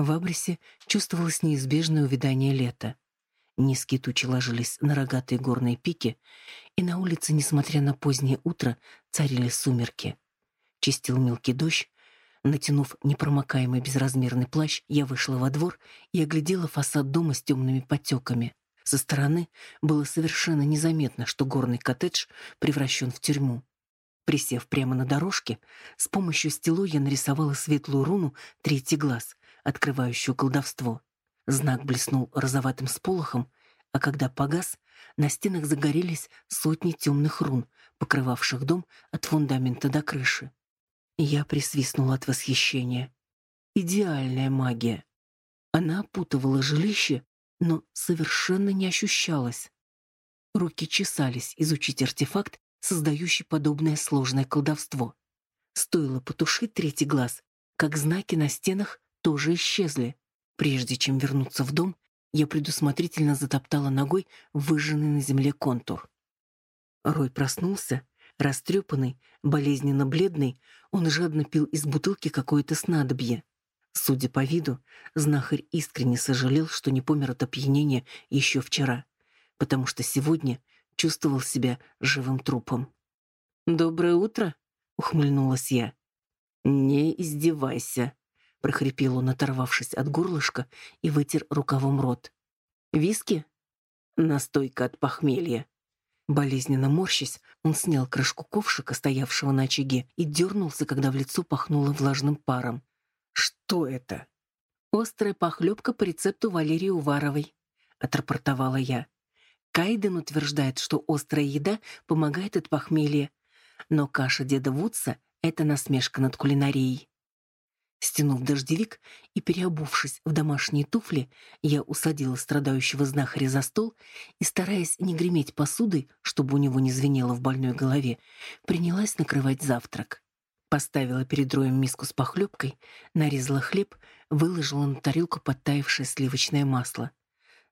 В Абрисе чувствовалось неизбежное увядание лета. Низкие тучи ложились на рогатые горные пики, и на улице, несмотря на позднее утро, царили сумерки. Чистил мелкий дождь. Натянув непромокаемый безразмерный плащ, я вышла во двор и оглядела фасад дома с темными потеками. Со стороны было совершенно незаметно, что горный коттедж превращен в тюрьму. Присев прямо на дорожке, с помощью стило я нарисовала светлую руну «Третий глаз», открывающую колдовство. Знак блеснул розоватым сполохом, а когда погас, на стенах загорелись сотни темных рун, покрывавших дом от фундамента до крыши. Я присвистнула от восхищения. Идеальная магия. Она опутывала жилище, но совершенно не ощущалась. Руки чесались изучить артефакт, создающий подобное сложное колдовство. Стоило потушить третий глаз, как знаки на стенах тоже исчезли. Прежде чем вернуться в дом, я предусмотрительно затоптала ногой выжженный на земле контур. Рой проснулся, растрепанный, болезненно бледный, он жадно пил из бутылки какое-то снадобье. Судя по виду, знахарь искренне сожалел, что не помер от опьянения еще вчера, потому что сегодня чувствовал себя живым трупом. «Доброе утро», — ухмыльнулась я. «Не издевайся», — прохрипел он, оторвавшись от горлышка, и вытер рукавом рот. «Виски?» «Настойка от похмелья». Болезненно морщась, он снял крышку ковшика, стоявшего на очаге, и дернулся, когда в лицо пахнуло влажным паром. «Что это?» «Острая похлебка по рецепту Валерии Уваровой», — отрапортовала я. Кайден утверждает, что острая еда помогает от похмелья, но каша деда Вудса — это насмешка над кулинарией. Стянув дождевик и переобувшись в домашние туфли, я усадила страдающего знахаря за стол и, стараясь не греметь посудой, чтобы у него не звенело в больной голове, принялась накрывать завтрак. Поставила перед роем миску с похлебкой, нарезала хлеб, выложила на тарелку подтаявшее сливочное масло.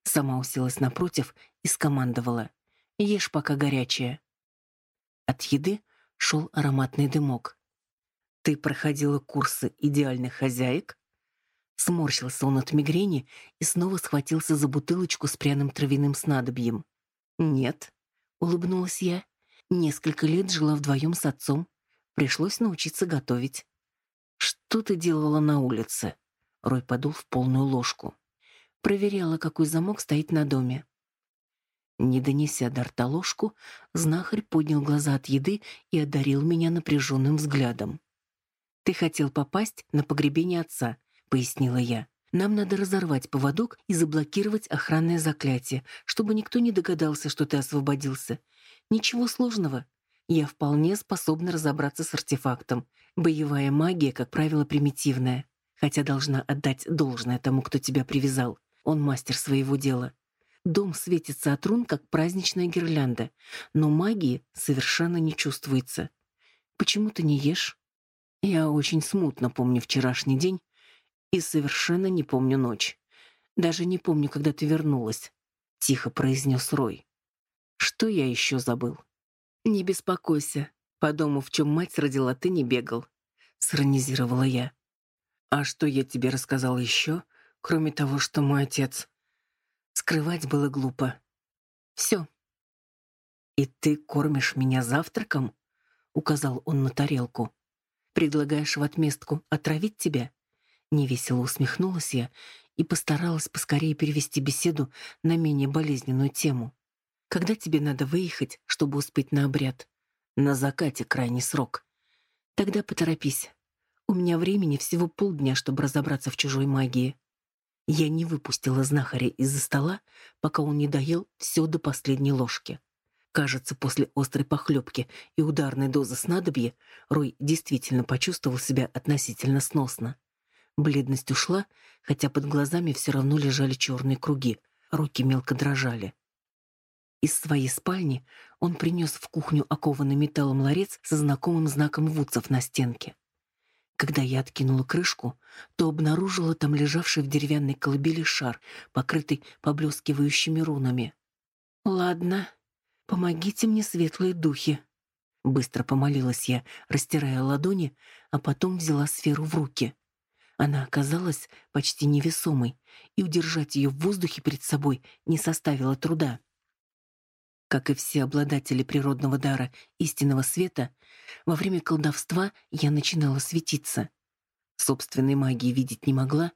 Сама уселась напротив и скомандовала. «Ешь, пока горячее». От еды шел ароматный дымок. Ты проходила курсы идеальных хозяек? Сморщился он от мигрени и снова схватился за бутылочку с пряным травяным снадобьем. Нет, улыбнулась я. Несколько лет жила вдвоем с отцом. Пришлось научиться готовить. Что ты делала на улице? Рой подул в полную ложку. Проверяла, какой замок стоит на доме. Не донеся до рта ложку, знахарь поднял глаза от еды и одарил меня напряженным взглядом. «Ты хотел попасть на погребение отца», — пояснила я. «Нам надо разорвать поводок и заблокировать охранное заклятие, чтобы никто не догадался, что ты освободился. Ничего сложного. Я вполне способна разобраться с артефактом. Боевая магия, как правило, примитивная. Хотя должна отдать должное тому, кто тебя привязал. Он мастер своего дела. Дом светится от рун, как праздничная гирлянда, но магии совершенно не чувствуется. Почему ты не ешь? Я очень смутно помню вчерашний день и совершенно не помню ночь. Даже не помню, когда ты вернулась, тихо произнес Рой. Что я еще забыл? Не беспокойся. По дому, в чем мать родила, ты не бегал, сиронизировала я. А что я тебе рассказал еще, кроме того, что мой отец скрывать было глупо. Все. И ты кормишь меня завтраком? указал он на тарелку. Предлагаешь в отместку отравить тебя?» Невесело усмехнулась я и постаралась поскорее перевести беседу на менее болезненную тему. «Когда тебе надо выехать, чтобы успеть на обряд?» «На закате крайний срок». «Тогда поторопись. У меня времени всего полдня, чтобы разобраться в чужой магии». Я не выпустила знахаря из-за стола, пока он не доел все до последней ложки. Кажется, после острой похлебки и ударной дозы снадобья Рой действительно почувствовал себя относительно сносно. Бледность ушла, хотя под глазами все равно лежали черные круги, руки мелко дрожали. Из своей спальни он принес в кухню окованный металлом ларец со знакомым знаком вудцев на стенке. Когда я откинула крышку, то обнаружила там лежавший в деревянной колыбели шар, покрытый поблескивающими рунами. Ладно, помогите мне, светлые духи. Быстро помолилась я, растирая ладони, а потом взяла сферу в руки. Она оказалась почти невесомой, и удержать ее в воздухе перед собой не составило труда. Как и все обладатели природного дара истинного света, во время колдовства я начинала светиться. Собственной магии видеть не могла,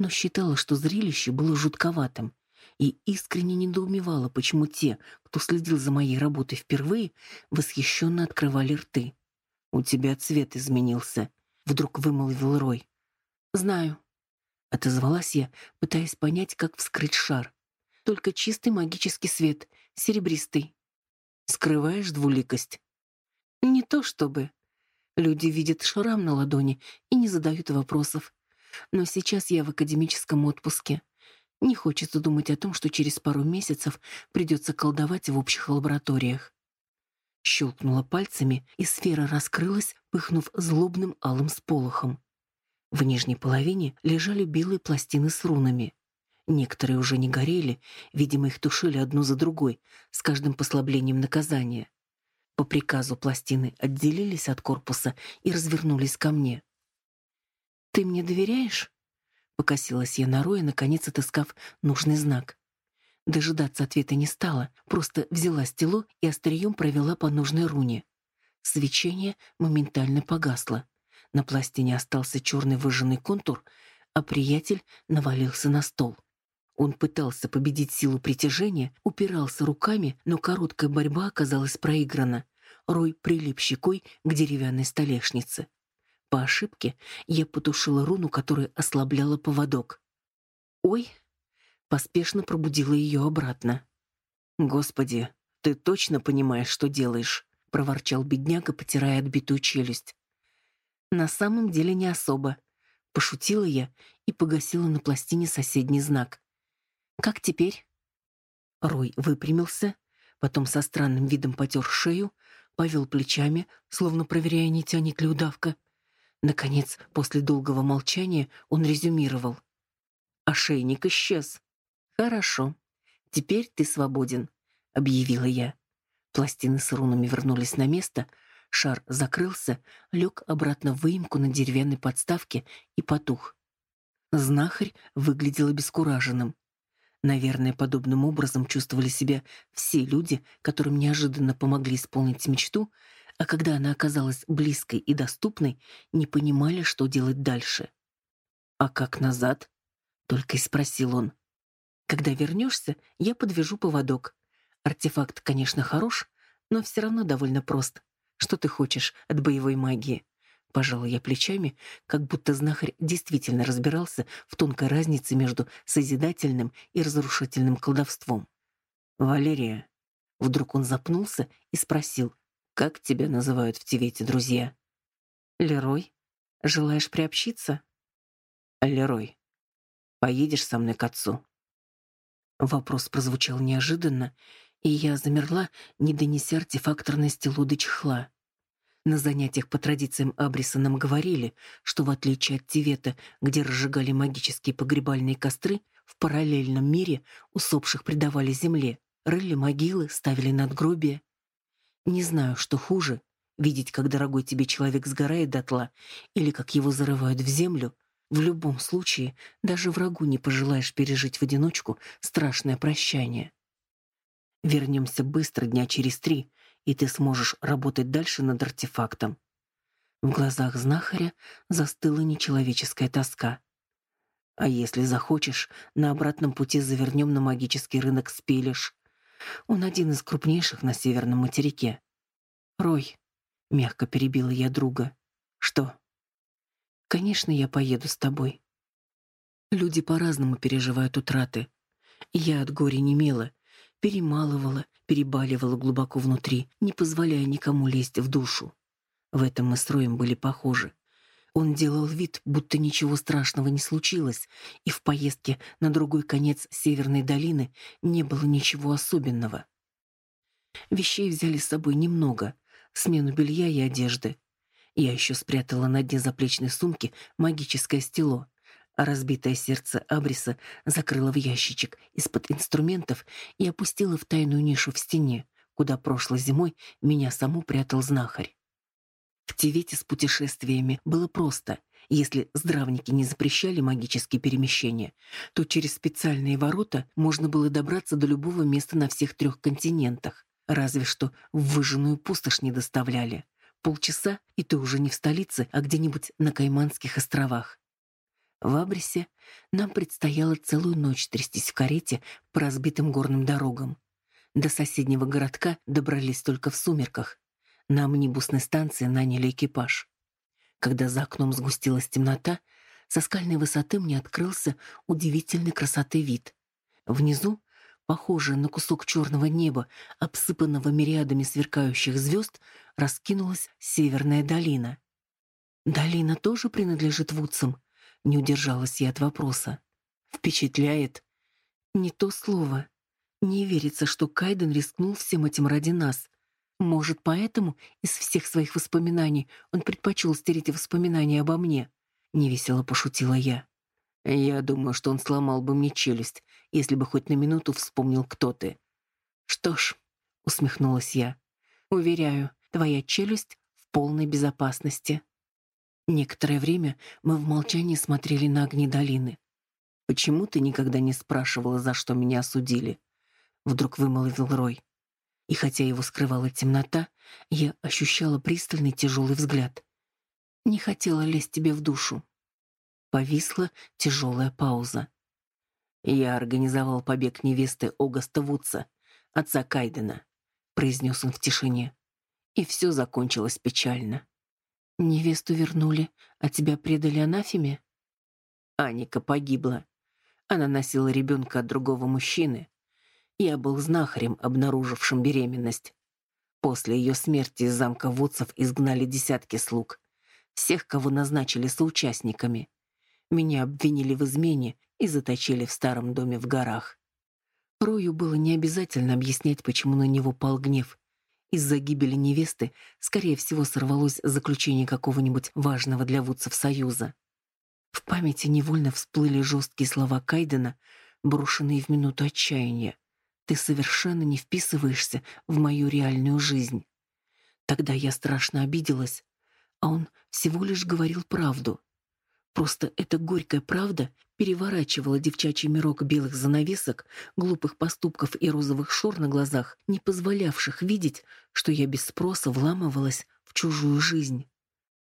но считала, что зрелище было жутковатым, и искренне недоумевала, почему те, кто следил за моей работой впервые, восхищенно открывали рты. «У тебя цвет изменился», — вдруг вымолвил Рой. «Знаю», — отозвалась я, пытаясь понять, как вскрыть шар. «Только чистый магический свет, серебристый». «Скрываешь двуликость?» «Не то чтобы», Люди видят шрам на ладони и не задают вопросов. Но сейчас я в академическом отпуске. Не хочется думать о том, что через пару месяцев придется колдовать в общих лабораториях. Щелкнула пальцами, и сфера раскрылась, пыхнув злобным алым сполохом. В нижней половине лежали белые пластины с рунами. Некоторые уже не горели, видимо, их тушили одну за другой, с каждым послаблением наказания. По приказу пластины отделились от корпуса и развернулись ко мне. «Ты мне доверяешь?» Покосилась я на Роя, наконец отыскав нужный знак. Дожидаться ответа не стала, просто взяла стело и острием провела по нужной руне. Свечение моментально погасло. На пластине остался черный выжженный контур, а приятель навалился на стол. Он пытался победить силу притяжения, упирался руками, но короткая борьба оказалась проиграна. Рой прилип щекой к деревянной столешнице. По ошибке я потушила руну, которая ослабляла поводок. «Ой!» — поспешно пробудила ее обратно. «Господи, ты точно понимаешь, что делаешь?» — проворчал бедняга, потирая отбитую челюсть. «На самом деле не особо», — пошутила я и погасила на пластине соседний знак. Как теперь? Рой выпрямился, потом со странным видом потер шею, повел плечами, словно проверяя, не тянет ли удавка. Наконец, после долгого молчания, он резюмировал. «Ошейник исчез». «Хорошо. Теперь ты свободен», — объявила я. Пластины с рунами вернулись на место, шар закрылся, лег обратно в выемку на деревянной подставке и потух. Знахарь выглядел обескураженным. Наверное, подобным образом чувствовали себя все люди, которым неожиданно помогли исполнить мечту, а когда она оказалась близкой и доступной, не понимали, что делать дальше. «А как назад?» — только и спросил он. «Когда вернешься, я подвяжу поводок. Артефакт, конечно, хорош, но все равно довольно прост. Что ты хочешь от боевой магии?» Пожала я плечами, как будто знахарь действительно разбирался в тонкой разнице между созидательным и разрушительным колдовством. «Валерия». Вдруг он запнулся и спросил, «Как тебя называют в Тивете друзья?» «Лерой. Желаешь приобщиться?» «Лерой, поедешь со мной к отцу?» Вопрос прозвучал неожиданно, и я замерла, не донеся артефакторности луды чехла. На занятиях по традициям Абриса нам говорили, что в отличие от Тивета, где разжигали магические погребальные костры, в параллельном мире усопших предавали земле, рыли могилы, ставили надгробия. Не знаю, что хуже — видеть, как дорогой тебе человек сгорает дотла, или как его зарывают в землю. В любом случае, даже врагу не пожелаешь пережить в одиночку страшное прощание. Вернемся быстро дня через три, и ты сможешь работать дальше над артефактом. В глазах знахаря застыла нечеловеческая тоска. А если захочешь, на обратном пути завернем на магический рынок Спелиш. Он один из крупнейших на северном материке. Рой, мягко перебила я друга. Что? Конечно, я поеду с тобой. Люди по-разному переживают утраты. Я от горя не мела, перемалывала, перебаливала глубоко внутри, не позволяя никому лезть в душу. В этом мы с Роем были похожи. Он делал вид, будто ничего страшного не случилось, и в поездке на другой конец Северной долины не было ничего особенного. Вещей взяли с собой немного, смену белья и одежды. Я еще спрятала на дне заплечной сумки магическое стело, а разбитое сердце Абриса закрыла в ящичек из-под инструментов и опустила в тайную нишу в стене, куда прошлой зимой меня саму прятал знахарь. В Тивете с путешествиями было просто. Если здравники не запрещали магические перемещения, то через специальные ворота можно было добраться до любого места на всех трех континентах. Разве что в выжженную пустошь не доставляли. Полчаса, и ты уже не в столице, а где-нибудь на Кайманских островах. В Абрисе нам предстояло целую ночь трястись в карете по разбитым горным дорогам. До соседнего городка добрались только в сумерках. На амнибусной станции наняли экипаж. Когда за окном сгустилась темнота, со скальной высоты мне открылся удивительной красоты вид. Внизу, похожее на кусок черного неба, обсыпанного мириадами сверкающих звезд, раскинулась северная долина. «Долина тоже принадлежит Вудсам?» — не удержалась я от вопроса. «Впечатляет?» «Не то слово. Не верится, что Кайден рискнул всем этим ради нас. Может, поэтому из всех своих воспоминаний он предпочел стереть воспоминания обо мне?» — невесело пошутила я. «Я думаю, что он сломал бы мне челюсть, если бы хоть на минуту вспомнил, кто ты». «Что ж», — усмехнулась я, — «уверяю, твоя челюсть в полной безопасности». Некоторое время мы в молчании смотрели на огни долины. «Почему ты никогда не спрашивала, за что меня осудили?» Вдруг вымолвил Рой. И хотя его скрывала темнота, я ощущала пристальный тяжелый взгляд. Не хотела лезть тебе в душу. Повисла тяжелая пауза. «Я организовал побег невесты Огаста Вудса, отца Кайдена», — произнес он в тишине. И все закончилось печально. «Невесту вернули, а тебя предали анафеме?» Аника погибла. Она носила ребенка от другого мужчины, я был знахарем, обнаружившим беременность. После ее смерти из замка Вудсов изгнали десятки слуг. Всех, кого назначили соучастниками. Меня обвинили в измене и заточили в старом доме в горах. Рою было не обязательно объяснять, почему на него пал гнев. Из-за гибели невесты, скорее всего, сорвалось заключение какого-нибудь важного для Вудсов союза. В памяти невольно всплыли жесткие слова Кайдена, брошенные в минуту отчаяния. Ты совершенно не вписываешься в мою реальную жизнь. Тогда я страшно обиделась, а он всего лишь говорил правду. Просто эта горькая правда переворачивала девчачий мирок белых занавесок, глупых поступков и розовых шор на глазах, не позволявших видеть, что я без спроса вламывалась в чужую жизнь.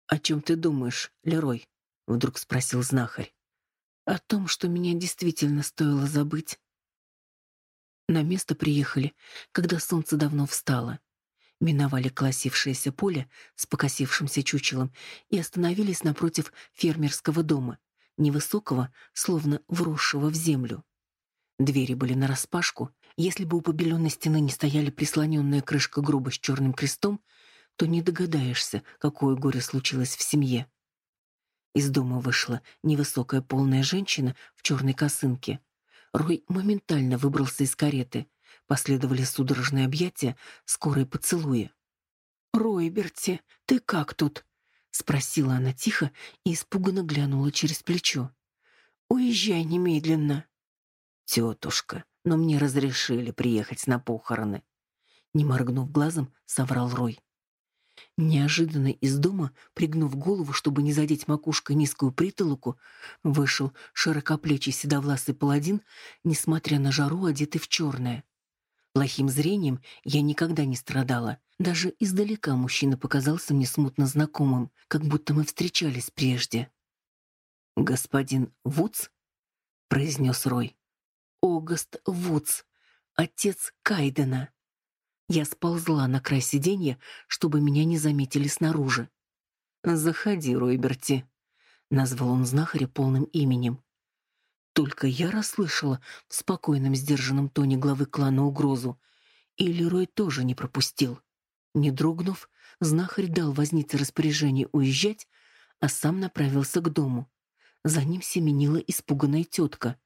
«О чем ты думаешь, Лерой?» — вдруг спросил знахарь. «О том, что меня действительно стоило забыть, на место приехали, когда солнце давно встало. Миновали классившееся поле с покосившимся чучелом и остановились напротив фермерского дома, невысокого, словно вросшего в землю. Двери были нараспашку. Если бы у побеленной стены не стояли прислоненная крышка гроба с черным крестом, то не догадаешься, какое горе случилось в семье. Из дома вышла невысокая полная женщина в черной косынке. Рой моментально выбрался из кареты. Последовали судорожные объятия, скорые поцелуи. «Ройберти, ты как тут?» — спросила она тихо и испуганно глянула через плечо. «Уезжай немедленно». «Тетушка, но мне разрешили приехать на похороны». Не моргнув глазом, соврал Рой. Неожиданно из дома, пригнув голову, чтобы не задеть макушкой низкую притолоку, вышел широкоплечий седовласый паладин, несмотря на жару, одетый в черное. Плохим зрением я никогда не страдала. Даже издалека мужчина показался мне смутно знакомым, как будто мы встречались прежде. «Господин Вудс?» — произнес Рой. «Огаст Вудс, отец Кайдена». Я сползла на край сиденья, чтобы меня не заметили снаружи. «Заходи, Ройберти», — назвал он знахаря полным именем. Только я расслышала в спокойном, сдержанном тоне главы клана угрозу, и Лерой тоже не пропустил. Не дрогнув, знахарь дал вознице распоряжение уезжать, а сам направился к дому. За ним семенила испуганная тетка.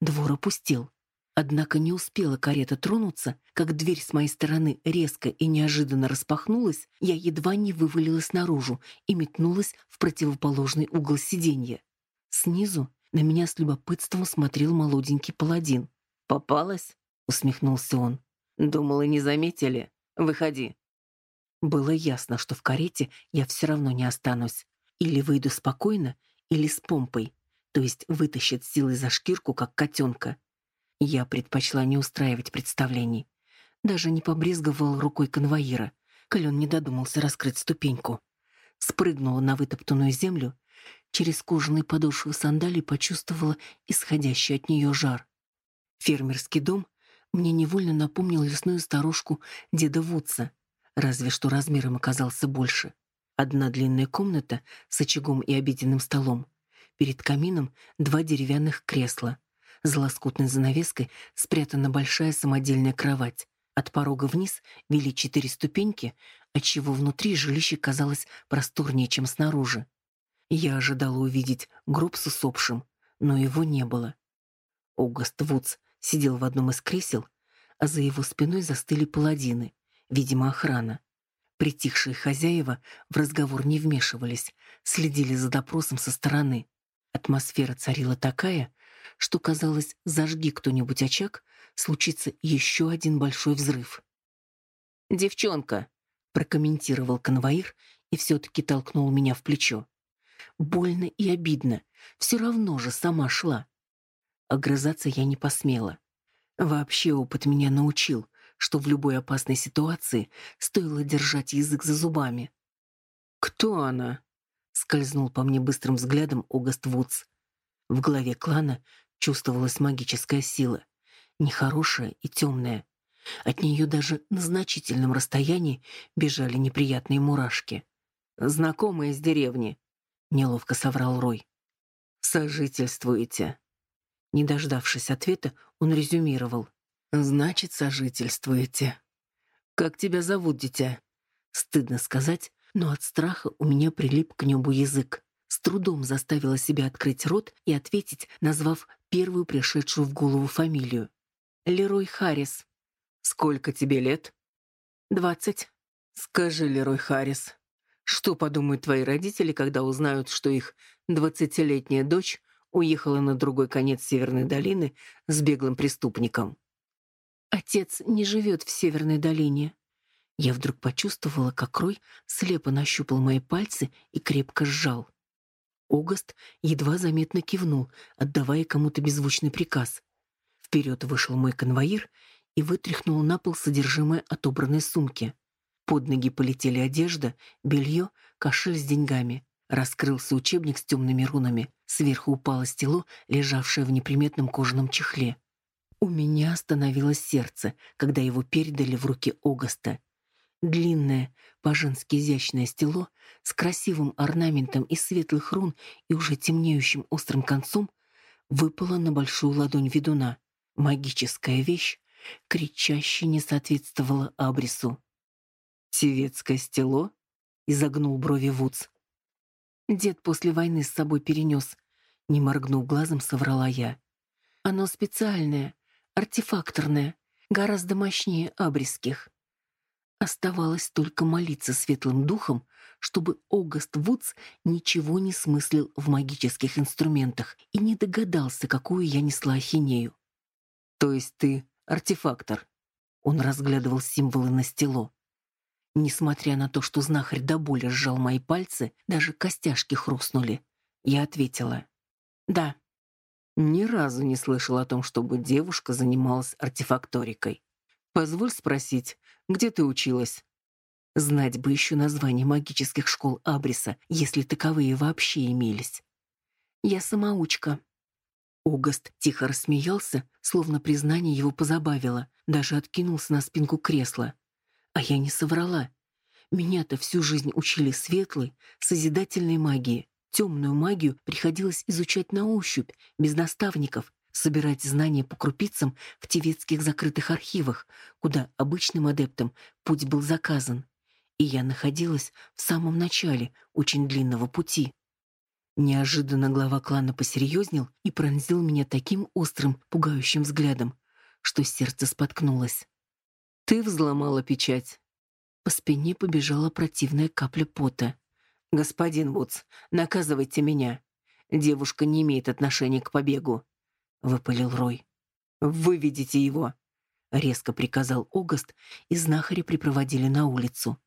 Двор опустел. Однако не успела карета тронуться, как дверь с моей стороны резко и неожиданно распахнулась, я едва не вывалилась наружу и метнулась в противоположный угол сиденья. Снизу На меня с любопытством смотрел молоденький паладин. «Попалась?» — усмехнулся он. «Думала, не заметили. Выходи». Было ясно, что в карете я все равно не останусь. Или выйду спокойно, или с помпой, то есть вытащит силой за шкирку, как котенка. Я предпочла не устраивать представлений. Даже не побрезговал рукой конвоира, коль не додумался раскрыть ступеньку. Спрыгнула на вытоптанную землю, через кожаные подошвы сандалий почувствовала исходящий от нее жар. Фермерский дом мне невольно напомнил лесную старушку деда Вудса, разве что размером оказался больше. Одна длинная комната с очагом и обеденным столом. Перед камином два деревянных кресла. За лоскутной занавеской спрятана большая самодельная кровать. От порога вниз вели четыре ступеньки, отчего внутри жилище казалось просторнее, чем снаружи. Я ожидала увидеть гроб с усопшим, но его не было. Огост Вудс сидел в одном из кресел, а за его спиной застыли паладины, видимо, охрана. Притихшие хозяева в разговор не вмешивались, следили за допросом со стороны. Атмосфера царила такая, что казалось, зажги кто-нибудь очаг, случится еще один большой взрыв. «Девчонка», — прокомментировал конвоир и все-таки толкнул меня в плечо. Больно и обидно, все равно же сама шла. Огрызаться я не посмела. Вообще опыт меня научил, что в любой опасной ситуации стоило держать язык за зубами. «Кто она?» — скользнул по мне быстрым взглядом Огаст Вудс. В голове клана чувствовалась магическая сила, нехорошая и темная. От нее даже на значительном расстоянии бежали неприятные мурашки. «Знакомые из деревни», — неловко соврал Рой. «Сожительствуете». Не дождавшись ответа, он резюмировал. «Значит, сожительствуете. Как тебя зовут, дитя?» Стыдно сказать, но от страха у меня прилип к небу язык. С трудом заставила себя открыть рот и ответить, назвав первую пришедшую в голову фамилию. «Лерой Харрис». «Сколько тебе лет?» «Двадцать». «Скажи, Лерой Харрис, что подумают твои родители, когда узнают, что их двадцатилетняя дочь уехала на другой конец Северной долины с беглым преступником. Отец не живет в Северной долине. Я вдруг почувствовала, как Рой слепо нащупал мои пальцы и крепко сжал. Огост едва заметно кивнул, отдавая кому-то беззвучный приказ. Вперед вышел мой конвоир и вытряхнул на пол содержимое отобранной сумки. Под ноги полетели одежда, белье, кошель с деньгами. Раскрылся учебник с темными рунами. Сверху упало стело, лежавшее в неприметном кожаном чехле. У меня остановилось сердце, когда его передали в руки Огоста. Длинное, по-женски изящное стело с красивым орнаментом из светлых рун и уже темнеющим острым концом выпало на большую ладонь ведуна. Магическая вещь кричаще не соответствовала абрису. «Тевецкое стело?» — изогнул брови Вудс. Дед после войны с собой перенес. Не моргнув глазом, соврала я. Оно специальное, артефакторное, гораздо мощнее абрисских. Оставалось только молиться светлым духом, чтобы Огаст Вудс ничего не смыслил в магических инструментах и не догадался, какую я несла ахинею. «То есть ты артефактор?» Он разглядывал символы на стело. Несмотря на то, что знахарь до боли сжал мои пальцы, даже костяшки хрустнули. Я ответила. «Да». Ни разу не слышал о том, чтобы девушка занималась артефакторикой. Позволь спросить, где ты училась? Знать бы еще название магических школ Абриса, если таковые вообще имелись. Я самоучка. Огост тихо рассмеялся, словно признание его позабавило, даже откинулся на спинку кресла. А я не соврала. Меня-то всю жизнь учили светлой, созидательной магии. Темную магию приходилось изучать на ощупь, без наставников, собирать знания по крупицам в тевецких закрытых архивах, куда обычным адептам путь был заказан. И я находилась в самом начале очень длинного пути. Неожиданно глава клана посерьезнел и пронзил меня таким острым, пугающим взглядом, что сердце споткнулось. Ты взломала печать. По спине побежала противная капля пота. Господин Вудс, наказывайте меня. девушка не имеет отношения к побегу», — выпалил Рой. «Выведите его!» — резко приказал Огост, и знахари припроводили на улицу.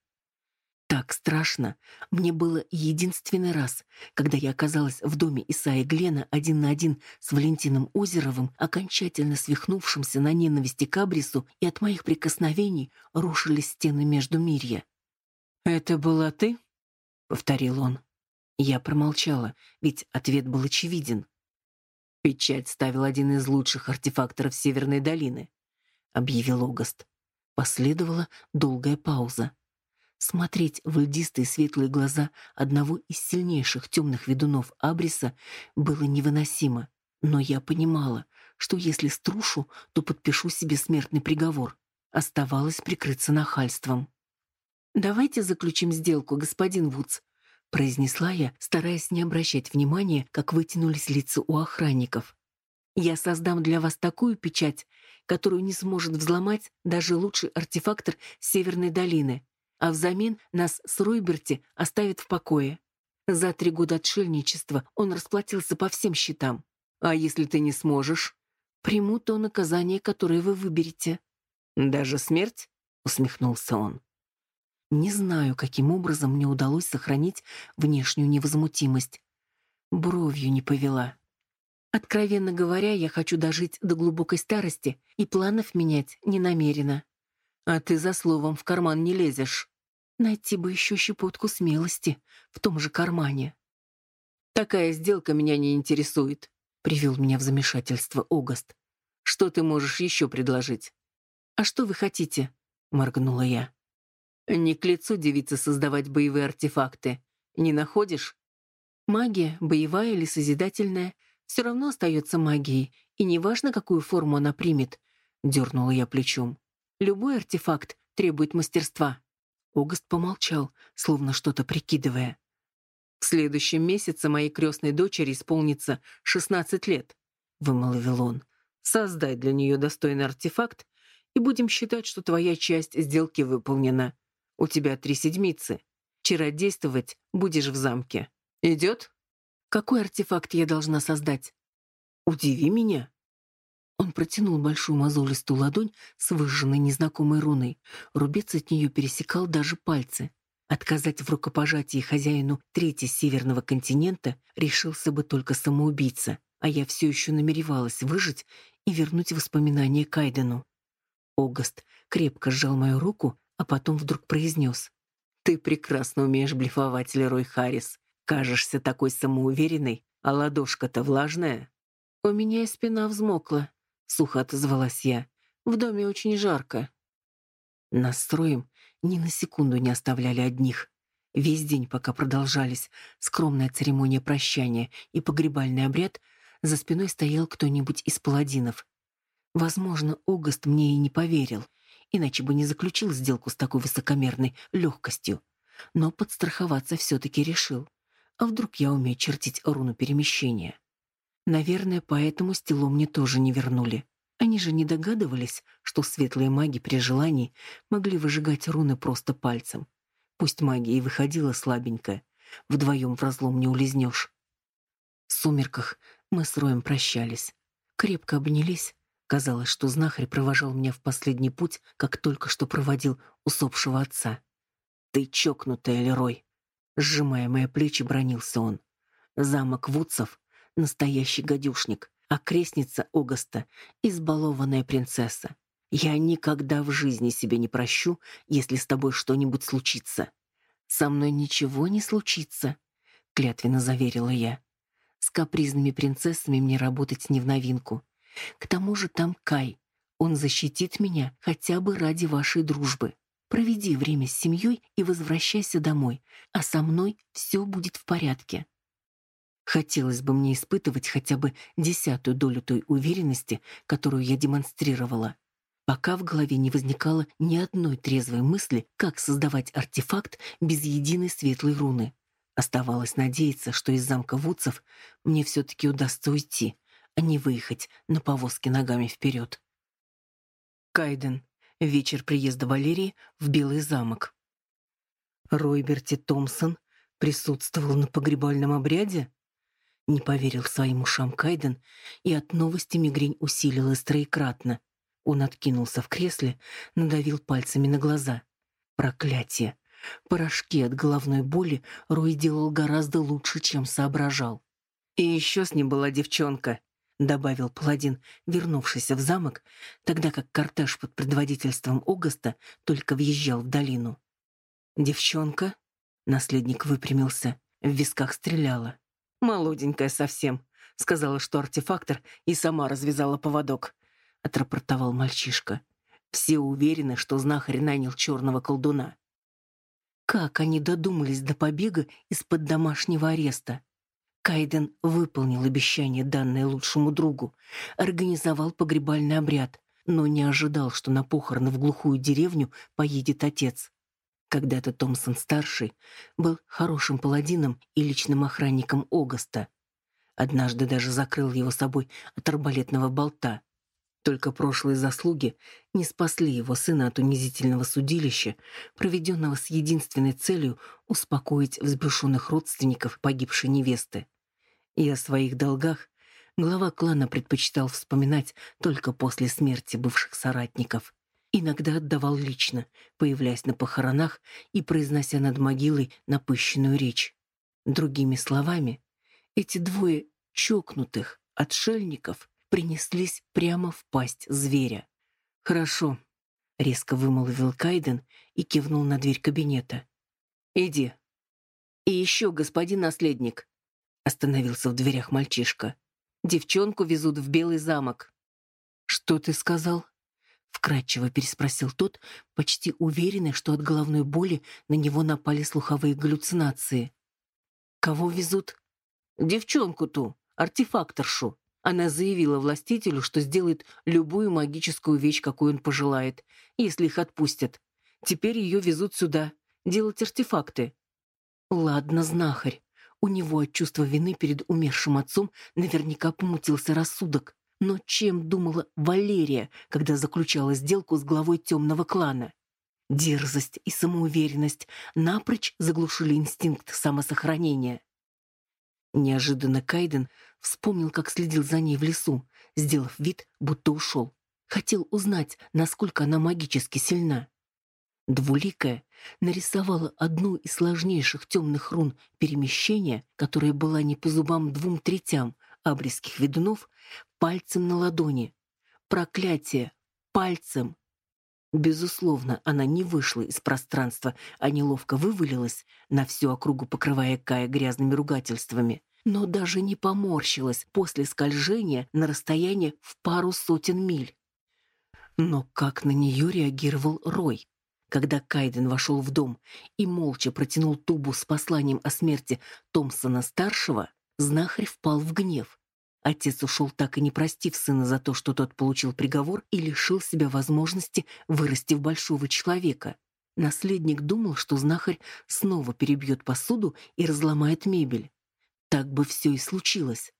Так страшно мне было единственный раз, когда я оказалась в доме Исаи Глена один на один с Валентином Озеровым, окончательно свихнувшимся на ненависти к Абрису, и от моих прикосновений рушились стены между мирья. «Это была ты?» — повторил он. Я промолчала, ведь ответ был очевиден. «Печать ставил один из лучших артефакторов Северной долины», — объявил Огост. Последовала долгая пауза. Смотреть в льдистые светлые глаза одного из сильнейших темных ведунов Абриса было невыносимо. Но я понимала, что если струшу, то подпишу себе смертный приговор. Оставалось прикрыться нахальством. «Давайте заключим сделку, господин Вудс», — произнесла я, стараясь не обращать внимания, как вытянулись лица у охранников. «Я создам для вас такую печать, которую не сможет взломать даже лучший артефактор Северной долины а взамен нас с Ройберти оставят в покое. За три года отшельничества он расплатился по всем счетам. А если ты не сможешь? Приму то наказание, которое вы выберете. Даже смерть? Усмехнулся он. Не знаю, каким образом мне удалось сохранить внешнюю невозмутимость. Бровью не повела. Откровенно говоря, я хочу дожить до глубокой старости и планов менять не намерена. А ты за словом в карман не лезешь. Найти бы еще щепотку смелости в том же кармане. Такая сделка меня не интересует, привел меня в замешательство Огост. Что ты можешь еще предложить? А что вы хотите? моргнула я. Не к лицу девице создавать боевые артефакты. Не находишь? Магия, боевая или созидательная, все равно остается магией, и неважно, какую форму она примет, дернула я плечом. Любой артефакт требует мастерства. Огост помолчал, словно что-то прикидывая. В следующем месяце моей крестной дочери исполнится 16 лет, вымолвил он. Создай для нее достойный артефакт, и будем считать, что твоя часть сделки выполнена. У тебя три седмицы. Чародействовать будешь в замке. Идет? Какой артефакт я должна создать? Удиви меня. Он протянул большую мозолистую ладонь с выжженной незнакомой руной. Рубец от нее пересекал даже пальцы. Отказать в рукопожатии хозяину трети северного континента решился бы только самоубийца, а я все еще намеревалась выжить и вернуть воспоминания Кайдену. Огост крепко сжал мою руку, а потом вдруг произнес. «Ты прекрасно умеешь блефовать, Лерой Харрис. Кажешься такой самоуверенной, а ладошка-то влажная». У меня и спина взмокла, сухо отозвалась я. В доме очень жарко. Настроем ни на секунду не оставляли одних. Весь день, пока продолжались скромная церемония прощания и погребальный обряд, за спиной стоял кто-нибудь из паладинов. Возможно, Огост мне и не поверил, иначе бы не заключил сделку с такой высокомерной легкостью. Но подстраховаться все-таки решил. А вдруг я умею чертить руну перемещения? Наверное, поэтому стело мне тоже не вернули. Они же не догадывались, что светлые маги при желании могли выжигать руны просто пальцем. Пусть магия и выходила слабенькая, вдвоем в разлом не улизнешь. В сумерках мы с Роем прощались. Крепко обнялись. Казалось, что знахарь провожал меня в последний путь, как только что проводил усопшего отца. «Ты чокнутая, Лерой!» Сжимая мои плечи, бронился он. Замок Вудсов настоящий гадюшник, а крестница Огоста — избалованная принцесса. Я никогда в жизни себе не прощу, если с тобой что-нибудь случится. Со мной ничего не случится, клятвенно заверила я. С капризными принцессами мне работать не в новинку. К тому же там Кай. Он защитит меня хотя бы ради вашей дружбы. Проведи время с семьей и возвращайся домой, а со мной все будет в порядке. Хотелось бы мне испытывать хотя бы десятую долю той уверенности, которую я демонстрировала. Пока в голове не возникало ни одной трезвой мысли, как создавать артефакт без единой светлой руны. Оставалось надеяться, что из замка Вудцев мне все-таки удастся уйти, а не выехать на повозке ногами вперед. Кайден. Вечер приезда Валерии в Белый замок. Ройберти Томпсон присутствовал на погребальном обряде? Не поверил своим ушам Кайден, и от новости мигрень усилилась троекратно. Он откинулся в кресле, надавил пальцами на глаза. Проклятие! Порошки от головной боли Рой делал гораздо лучше, чем соображал. «И еще с ним была девчонка», — добавил паладин, вернувшийся в замок, тогда как кортеж под предводительством Огоста только въезжал в долину. «Девчонка?» — наследник выпрямился, в висках стреляла. «Молоденькая совсем», — сказала, что артефактор и сама развязала поводок, — отрапортовал мальчишка. Все уверены, что знахарь нанял черного колдуна. Как они додумались до побега из-под домашнего ареста? Кайден выполнил обещание, данное лучшему другу, организовал погребальный обряд, но не ожидал, что на похороны в глухую деревню поедет отец. Когда-то Томпсон-старший был хорошим паладином и личным охранником Огоста. Однажды даже закрыл его собой от арбалетного болта. Только прошлые заслуги не спасли его сына от унизительного судилища, проведенного с единственной целью успокоить взбешенных родственников погибшей невесты. И о своих долгах глава клана предпочитал вспоминать только после смерти бывших соратников. Иногда отдавал лично, появляясь на похоронах и произнося над могилой напыщенную речь. Другими словами, эти двое чокнутых отшельников принеслись прямо в пасть зверя. «Хорошо», — резко вымолвил Кайден и кивнул на дверь кабинета. «Иди». «И еще, господин наследник», — остановился в дверях мальчишка. «Девчонку везут в Белый замок». «Что ты сказал?» — вкратчиво переспросил тот, почти уверенный, что от головной боли на него напали слуховые галлюцинации. «Кого везут?» «Девчонку ту, артефакторшу», она заявила властителю, что сделает любую магическую вещь, какую он пожелает, если их отпустят. Теперь ее везут сюда, делать артефакты. Ладно, знахарь. У него от чувства вины перед умершим отцом наверняка помутился рассудок. Но чем думала Валерия, когда заключала сделку с главой темного клана? Дерзость и самоуверенность напрочь заглушили инстинкт самосохранения. Неожиданно Кайден вспомнил, как следил за ней в лесу, сделав вид, будто ушел. Хотел узнать, насколько она магически сильна. Двуликая нарисовала одну из сложнейших темных рун перемещения, которая была не по зубам двум третям абриских ведунов, пальцем на ладони. Проклятие! Пальцем! Безусловно, она не вышла из пространства, а неловко вывалилась, на всю округу покрывая Кая грязными ругательствами, но даже не поморщилась после скольжения на расстояние в пару сотен миль. Но как на нее реагировал Рой? Когда Кайден вошел в дом и молча протянул тубу с посланием о смерти Томпсона-старшего, знахарь впал в гнев. Отец ушел так и не простив сына за то, что тот получил приговор и лишил себя возможности вырасти в большого человека. Наследник думал, что знахарь снова перебьет посуду и разломает мебель. Так бы все и случилось.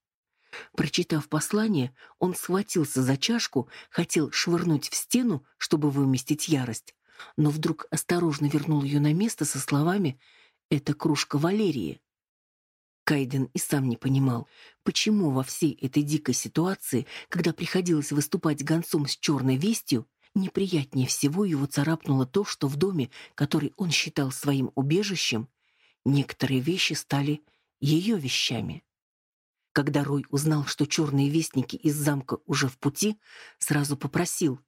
Прочитав послание, он схватился за чашку, хотел швырнуть в стену, чтобы выместить ярость, но вдруг осторожно вернул ее на место со словами «Это кружка Валерии». Кайден и сам не понимал, почему во всей этой дикой ситуации, когда приходилось выступать гонцом с черной вестью, неприятнее всего его царапнуло то, что в доме, который он считал своим убежищем, некоторые вещи стали ее вещами. Когда Рой узнал, что черные вестники из замка уже в пути, сразу попросил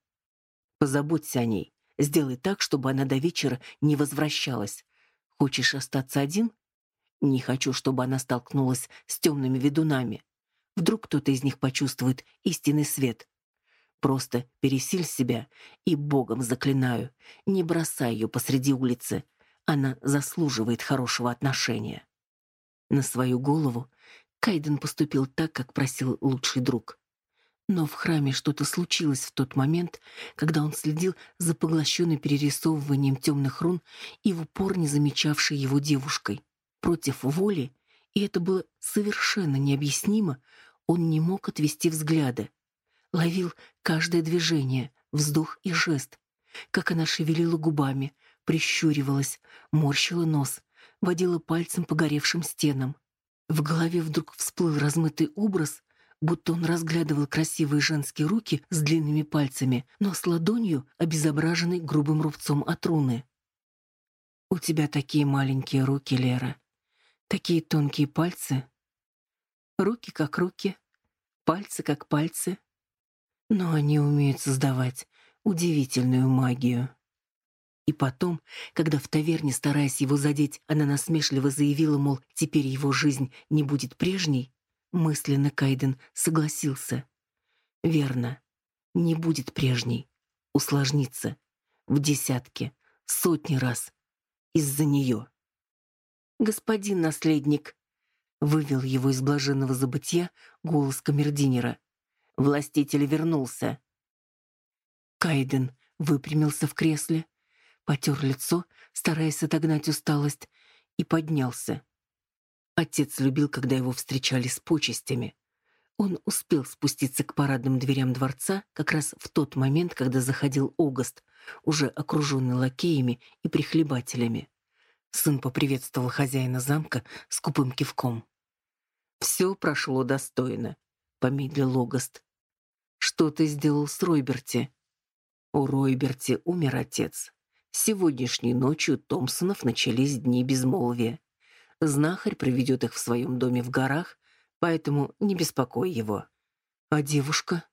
«Позаботься о ней, сделай так, чтобы она до вечера не возвращалась. Хочешь остаться один? Не хочу, чтобы она столкнулась с темными ведунами. Вдруг кто-то из них почувствует истинный свет. Просто пересиль себя и Богом заклинаю, не бросай ее посреди улицы. Она заслуживает хорошего отношения. На свою голову Кайден поступил так, как просил лучший друг. Но в храме что-то случилось в тот момент, когда он следил за поглощенным перерисовыванием темных рун и в упор не замечавшей его девушкой против воли, и это было совершенно необъяснимо, он не мог отвести взгляда. Ловил каждое движение, вздох и жест, как она шевелила губами, прищуривалась, морщила нос, водила пальцем по горевшим стенам. В голове вдруг всплыл размытый образ, будто он разглядывал красивые женские руки с длинными пальцами, но с ладонью, обезображенной грубым рубцом от руны. «У тебя такие маленькие руки, Лера. Такие тонкие пальцы. Руки как руки, пальцы как пальцы. Но они умеют создавать удивительную магию». И потом, когда в таверне, стараясь его задеть, она насмешливо заявила, мол, теперь его жизнь не будет прежней, мысленно Кайден согласился. Верно, не будет прежней, усложнится в десятки, сотни раз из-за нее. Господин наследник вывел его из блаженного забытья голос камердинера. Властитель вернулся. Кайден выпрямился в кресле, потер лицо, стараясь отогнать усталость, и поднялся. Отец любил, когда его встречали с почестями. Он успел спуститься к парадным дверям дворца как раз в тот момент, когда заходил Огост, уже окруженный лакеями и прихлебателями. Сын поприветствовал хозяина замка с купым кивком. «Все прошло достойно», — помедлил Огост. «Что ты сделал с Ройберти?» «У Ройберти умер отец. Сегодняшней ночью Томпсонов начались дни безмолвия. Знахарь проведет их в своем доме в горах, поэтому не беспокой его. А девушка?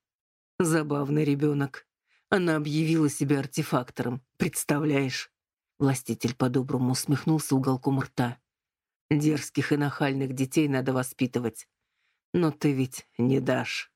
Забавный ребенок. Она объявила себя артефактором, представляешь? Властитель по-доброму усмехнулся уголком рта. Дерзких и нахальных детей надо воспитывать. Но ты ведь не дашь.